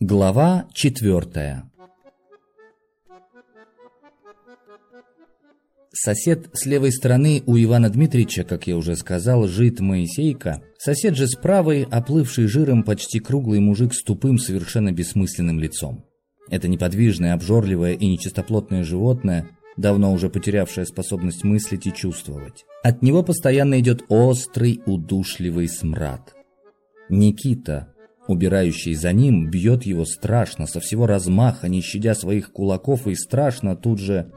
Глава четвертая Сосед с левой стороны у Ивана Дмитриевича, как я уже сказал, жит Моисейка. Сосед же с правой, оплывший жиром почти круглый мужик с тупым, совершенно бессмысленным лицом. Это неподвижное, обжорливое и нечистоплотное животное, давно уже потерявшее способность мыслить и чувствовать. От него постоянно идет острый, удушливый смрад. Никита, убирающий за ним, бьет его страшно, со всего размаха, не щадя своих кулаков, и страшно тут же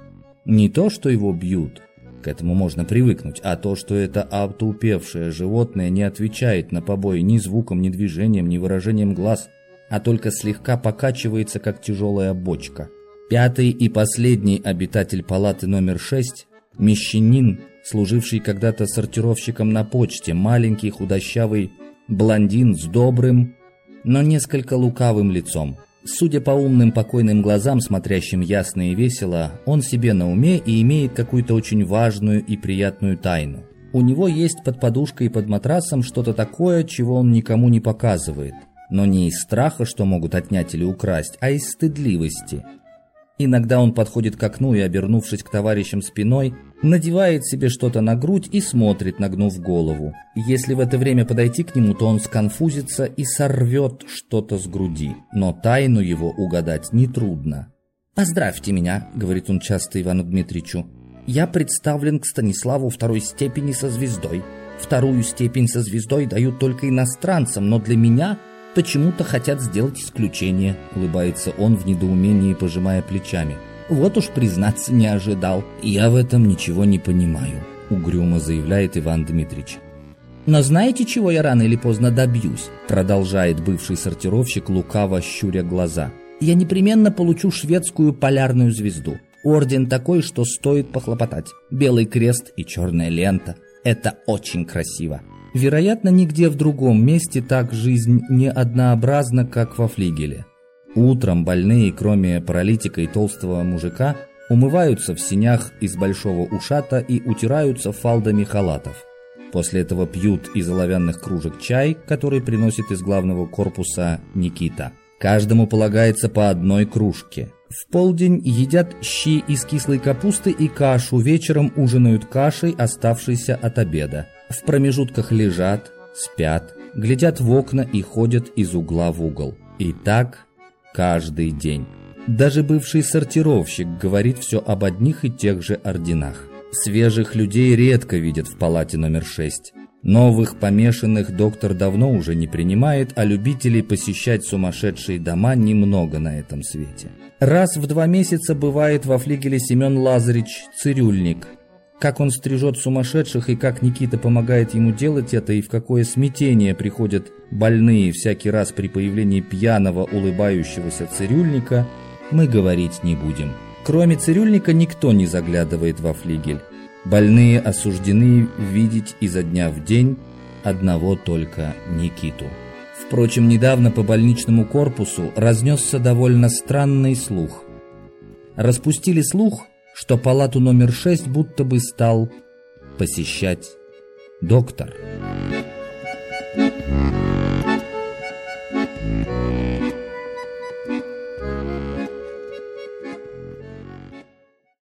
не то, что его бьют, к этому можно привыкнуть, а то, что это автоупевшее животное не отвечает на побои ни звуком, ни движением, ни выражением глаз, а только слегка покачивается, как тяжелая бочка. Пятый и последний обитатель палаты номер 6 – мещанин, служивший когда-то сортировщиком на почте, маленький худощавый блондин с добрым, но несколько лукавым лицом. Судя по умным покойным глазам, смотрящим ясно и весело, он себе на уме и имеет какую-то очень важную и приятную тайну. У него есть под подушкой и под матрасом что-то такое, чего он никому не показывает. Но не из страха, что могут отнять или украсть, а из стыдливости – Иногда он подходит к окну и, обернувшись к товарищам спиной, надевает себе что-то на грудь и смотрит, нагнув голову. Если в это время подойти к нему, то он сконфузится и сорвет что-то с груди. Но тайну его угадать нетрудно. «Поздравьте меня», — говорит он часто Ивану Дмитриевичу. «Я представлен к Станиславу второй степени со звездой. Вторую степень со звездой дают только иностранцам, но для меня почему-то хотят сделать исключение», — улыбается он в недоумении, пожимая плечами. «Вот уж признаться не ожидал. Я в этом ничего не понимаю», — угрюмо заявляет Иван Дмитриевич. «Но знаете, чего я рано или поздно добьюсь?» Продолжает бывший сортировщик, лукаво щуря глаза. «Я непременно получу шведскую полярную звезду. Орден такой, что стоит похлопотать. Белый крест и черная лента. Это очень красиво. Вероятно, нигде в другом месте так жизнь не однообразна, как во флигеле. Утром больные, кроме паралитика и толстого мужика, умываются в синях из большого ушата и утираются фалдами халатов. После этого пьют из оловянных кружек чай, который приносит из главного корпуса Никита. Каждому полагается по одной кружке. В полдень едят щи из кислой капусты и кашу, вечером ужинают кашей, оставшейся от обеда. В промежутках лежат, спят, глядят в окна и ходят из угла в угол. И так каждый день. Даже бывший сортировщик говорит все об одних и тех же орденах. Свежих людей редко видят в палате номер 6. Новых помешанных доктор давно уже не принимает, а любителей посещать сумасшедшие дома немного на этом свете. Раз в два месяца бывает во флигеле Семен Лазаревич, цирюльник – как он стрижет сумасшедших и как Никита помогает ему делать это, и в какое смятение приходят больные всякий раз при появлении пьяного улыбающегося цирюльника, мы говорить не будем. Кроме цирюльника никто не заглядывает во флигель. Больные осуждены видеть изо дня в день одного только Никиту. Впрочем, недавно по больничному корпусу разнесся довольно странный слух. Распустили слух – что палату номер 6 будто бы стал посещать доктор.